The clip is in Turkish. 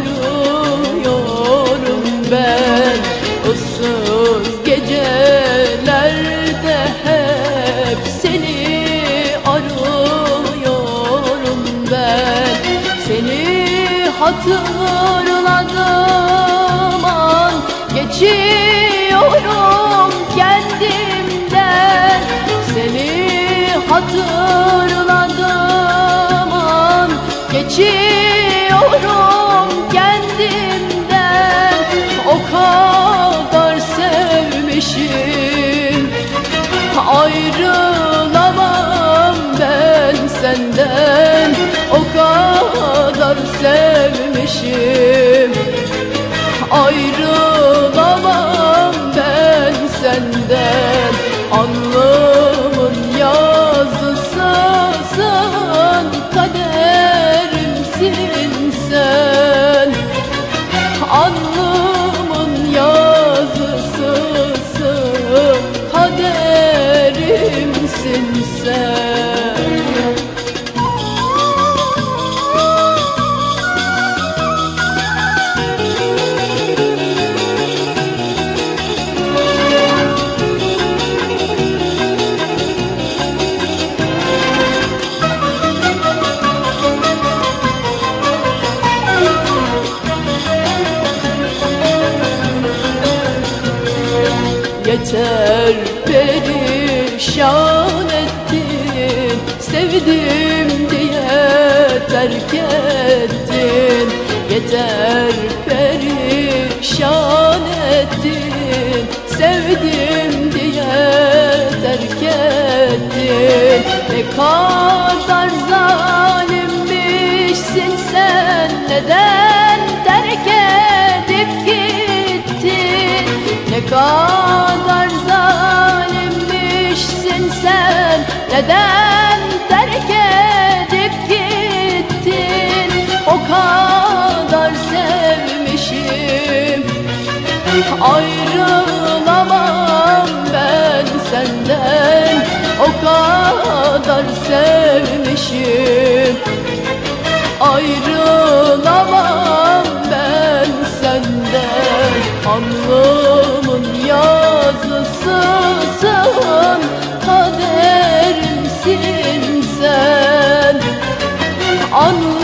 Yanıyorum ben. Issız gecelerde hep seni arıyorum ben. Seni hatırladığım an geçiyorum kendimden. Seni hatırladığım an geçiyorum senden O kadar sevmişim. Ayrılamam ben senden Alnımın Yeter perişan ettin. Sevdim diye terk ettin. Yeter perişan ettin. Sevdim diye terk ettin. Ne kadar zalimmişsin sen Neden terk edip gittin? Ne kadar Neden terk edip gittin? O kadar sevmişim. Ayrılamam ben senden. O kadar sevmişim. Ayrılamam ben senden. Alnımın yazısısın Alnımın